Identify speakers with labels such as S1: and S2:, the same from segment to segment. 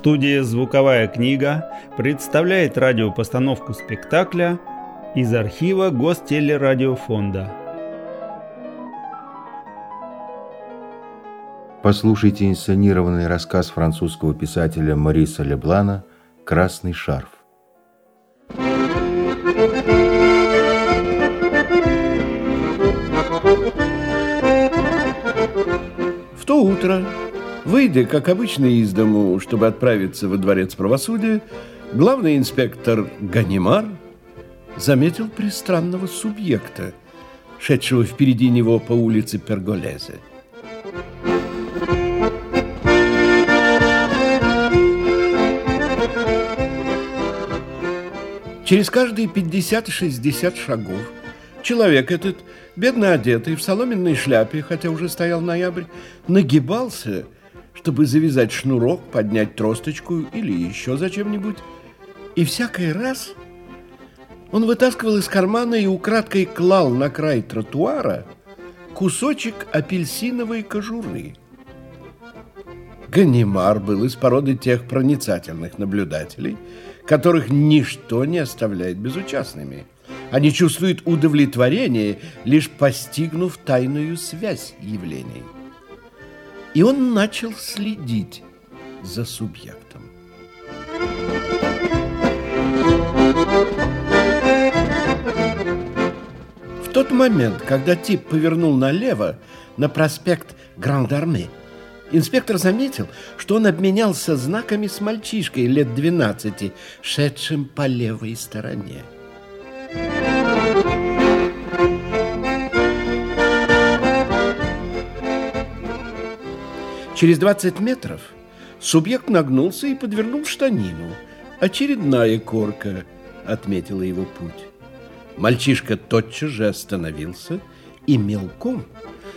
S1: Студия «Звуковая книга» представляет радиопостановку спектакля из архива Гостелерадиофонда.
S2: Послушайте инсценированный рассказ французского писателя Мариса Леблана «Красный шарф».
S3: В то утро Выйдя, как обычно, из дому, чтобы отправиться во дворец правосудия, главный инспектор Ганимар заметил пристранного субъекта, шедшего впереди него по улице Перголезе. Через каждые 50-60 шагов человек этот, бедно одетый, в соломенной шляпе, хотя уже стоял ноябрь, нагибался – чтобы завязать шнурок, поднять тросточку или еще зачем-нибудь. И всякий раз он вытаскивал из кармана и украдкой клал на край тротуара кусочек апельсиновой кожуры. Ганимар был из породы тех проницательных наблюдателей, которых ничто не оставляет безучастными. Они чувствуют удовлетворение, лишь постигнув тайную связь явлений. И он начал следить за субъектом. В тот момент, когда тип повернул налево на проспект Гранд-Арме, инспектор заметил, что он обменялся знаками с мальчишкой лет 12, шедшим по левой стороне. Через 20 метров субъект нагнулся и подвернул штанину. Очередная корка отметила его путь. Мальчишка тотчас же остановился и мелком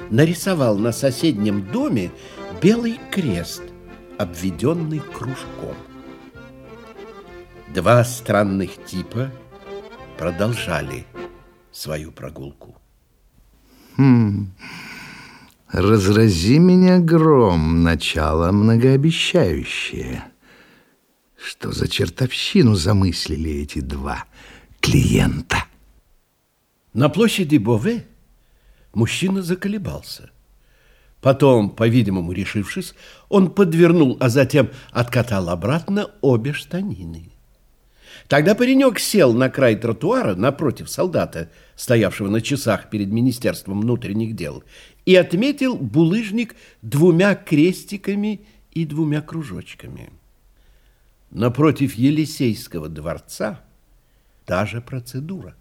S3: нарисовал на соседнем доме белый крест, обведенный кружком. Два странных типа продолжали свою прогулку.
S4: Хм... Разрази меня гром, начало многообещающее. Что за чертовщину замыслили эти два клиента?
S3: На площади Бове мужчина заколебался. Потом, по-видимому, решившись, он подвернул, а затем откатал обратно обе штанины. Тогда паренек сел на край тротуара напротив солдата, стоявшего на часах перед Министерством внутренних дел, и отметил булыжник двумя крестиками и двумя кружочками. Напротив Елисейского дворца та же процедура.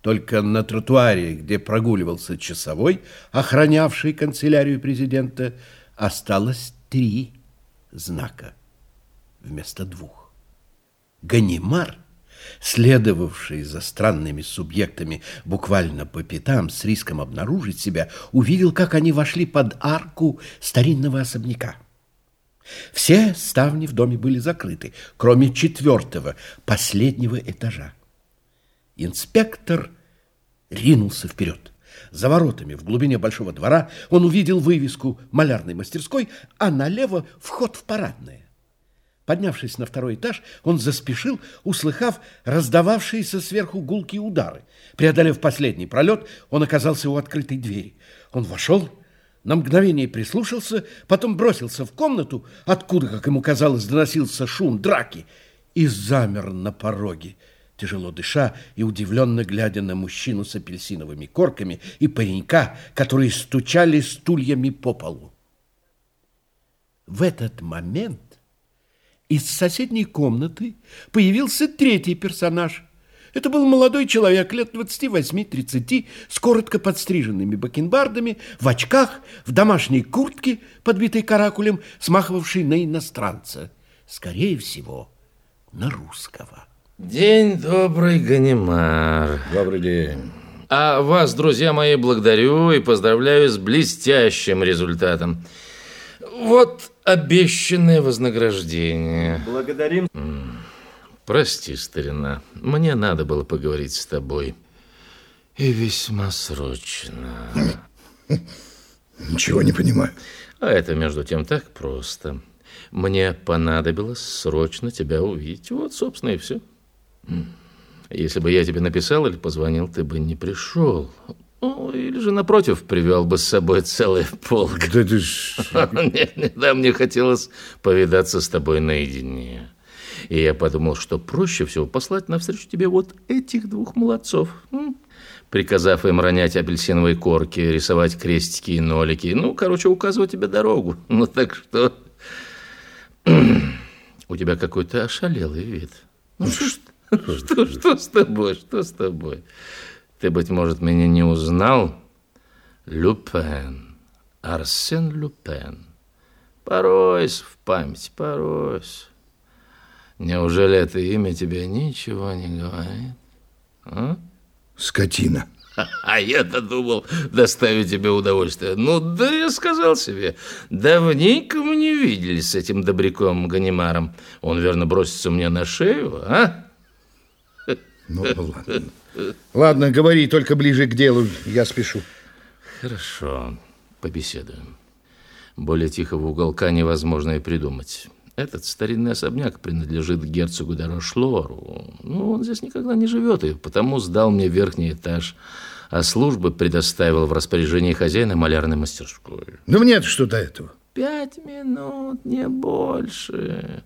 S3: Только на тротуаре, где прогуливался часовой, охранявший канцелярию президента, осталось три знака вместо двух. Ганимар – следовавший за странными субъектами буквально по пятам с риском обнаружить себя, увидел, как они вошли под арку старинного особняка. Все ставни в доме были закрыты, кроме четвертого, последнего этажа. Инспектор ринулся вперед. За воротами в глубине большого двора он увидел вывеску малярной мастерской, а налево вход в парадное. Поднявшись на второй этаж, он заспешил, услыхав раздававшиеся сверху гулкие удары. Преодолев последний пролет, он оказался у открытой двери. Он вошел, на мгновение прислушался, потом бросился в комнату, откуда, как ему казалось, доносился шум драки, и замер на пороге, тяжело дыша и удивленно глядя на мужчину с апельсиновыми корками и паренька, которые стучали стульями по полу. В этот момент из соседней комнаты появился третий персонаж. Это был молодой человек лет 28-30 с коротко подстриженными бакенбардами, в очках, в домашней куртке, подбитой каракулем, смахивавшей на иностранца. Скорее всего, на русского.
S5: День добрый, Ганимар.
S6: Добрый день.
S5: А вас, друзья мои, благодарю и поздравляю с блестящим результатом. Вот обещанное вознаграждение.
S6: Благодарим.
S5: Прости, старина, мне надо было поговорить с тобой. И весьма срочно.
S4: Ничего не понимаю.
S5: А это, между тем, так просто. Мне понадобилось срочно тебя увидеть. Вот, собственно, и все. Если бы я тебе написал или позвонил, ты бы не пришел. Ну, или же, напротив, привел бы с собой целый полк.
S3: Да ты ж...
S5: Нет, да, мне хотелось повидаться с тобой наедине. И я подумал, что проще всего послать навстречу тебе вот этих двух молодцов. Приказав им ронять апельсиновые корки, рисовать крестики и нолики. Ну, короче, указывать тебе дорогу. Ну, так что... У тебя какой-то ошалелый вид. Ну, что, что, что с тобой? Что с тобой? Ты, быть может, меня не узнал? Люпен. Арсен Люпен. Поройся в память, поройся. Неужели это имя тебе ничего не говорит? А?
S4: Скотина.
S5: А я-то думал доставить тебе удовольствие. Ну, да я сказал себе, давненько мы не виделись с этим добряком Ганимаром. Он, верно, бросится мне на шею, а?
S4: Ну, ладно. Ладно, говори, только ближе к делу, я спешу.
S5: Хорошо, побеседуем. Более тихого уголка невозможно и придумать. Этот старинный особняк принадлежит герцогу Дарошлору. Ну, он здесь никогда не живет, и потому сдал мне верхний этаж, а службы предоставил в распоряжении хозяина малярной мастерской.
S4: Ну, мне-то что до этого?
S5: Пять минут, не больше.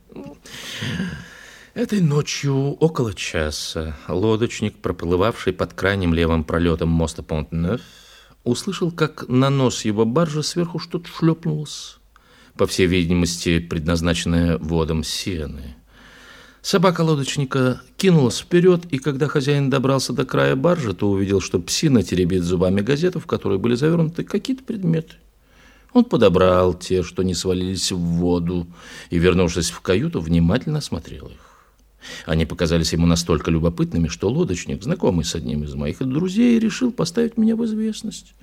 S5: Этой ночью, около часа, лодочник, проплывавший под крайним левым пролетом моста Понт-Неф, услышал, как на нос его баржи сверху что-то шлепнулось по всей видимости, предназначенная водом сены. Собака лодочника кинулась вперед, и когда хозяин добрался до края баржи, то увидел, что псина теребит зубами газету, в которой были завернуты какие-то предметы. Он подобрал те, что не свалились в воду, и, вернувшись в каюту, внимательно осмотрел их. Они показались ему настолько любопытными, что лодочник, знакомый с одним из моих друзей, решил поставить меня в известность.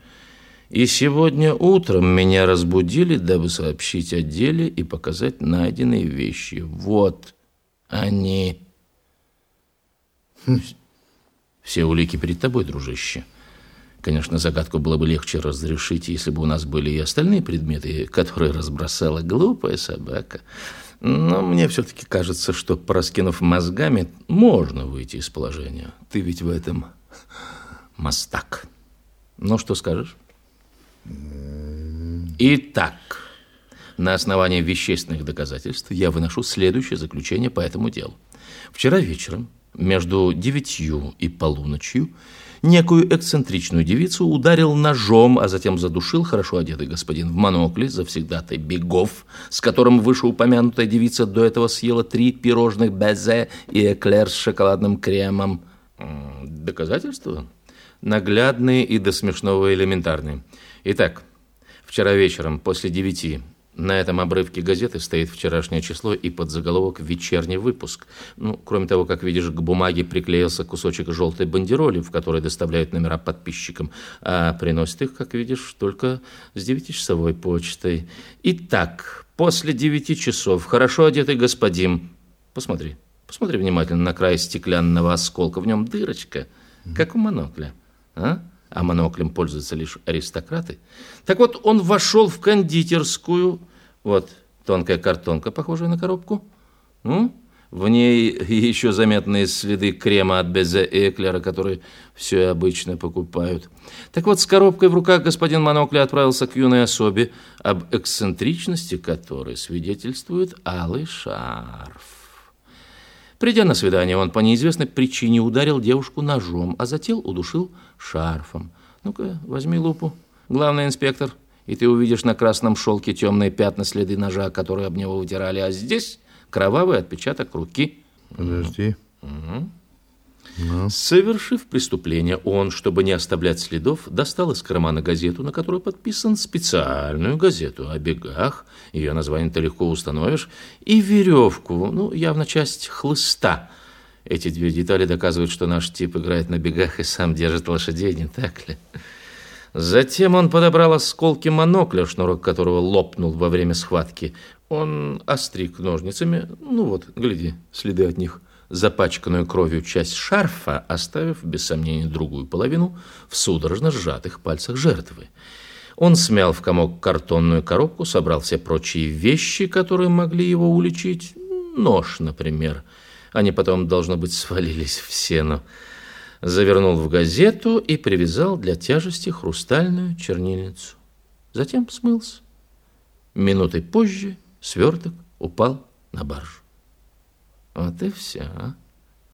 S5: И сегодня утром меня разбудили, дабы сообщить о деле и показать найденные вещи. Вот они. Все улики перед тобой, дружище. Конечно, загадку было бы легче разрешить, если бы у нас были и остальные предметы, которые разбросала глупая собака. Но мне все-таки кажется, что, пораскинув мозгами, можно выйти из положения. Ты ведь в этом мастак. Ну, что скажешь? Итак, на основании вещественных доказательств я выношу следующее заключение по этому делу. Вчера вечером между девятью и полуночью некую эксцентричную девицу ударил ножом, а затем задушил хорошо одетый господин в монокле, завсегдатай бегов, с которым вышеупомянутая девица до этого съела три пирожных безе и эклер с шоколадным кремом. Доказательства? Наглядные и до смешного элементарные. Итак, вчера вечером после девяти на этом обрывке газеты стоит вчерашнее число и под заголовок «Вечерний выпуск». Ну, кроме того, как видишь, к бумаге приклеился кусочек желтой бандероли, в которой доставляют номера подписчикам, а приносят их, как видишь, только с девятичасовой почтой. Итак, после девяти часов хорошо одетый господин... Посмотри, посмотри внимательно на край стеклянного осколка, в нем дырочка, как у монокля. А? А моноклем пользуются лишь аристократы. Так вот, он вошел в кондитерскую, вот тонкая картонка, похожая на коробку, ну, в ней еще заметные следы крема от Безе Эклера, которые все обычно покупают. Так вот, с коробкой в руках господин Монокли отправился к юной особе, об эксцентричности которой свидетельствует алый шарф. Придя на свидание, он по неизвестной причине ударил девушку ножом, а затем удушил шарфом. Ну-ка, возьми лупу, главный инспектор, и ты увидишь на красном шелке темные пятна следы ножа, которые об него вытирали, а здесь кровавый отпечаток руки.
S4: Подожди.
S5: Угу. Ну. Совершив преступление, он, чтобы не оставлять следов, достал из кармана газету, на которой подписан специальную газету о бегах, ее название ты легко установишь, и веревку, ну, явно часть хлыста. Эти две детали доказывают, что наш тип играет на бегах и сам держит лошадей, не так ли? Затем он подобрал осколки монокля, шнурок которого лопнул во время схватки. Он остриг ножницами, ну вот, гляди, следы от них – запачканную кровью часть шарфа, оставив, без сомнения, другую половину в судорожно сжатых пальцах жертвы. Он смял в комок картонную коробку, собрал все прочие вещи, которые могли его уличить. Нож, например. Они потом, должно быть, свалились в сено. Завернул в газету и привязал для тяжести хрустальную чернильницу. Затем смылся. Минутой позже сверток упал на баржу. Вот и все.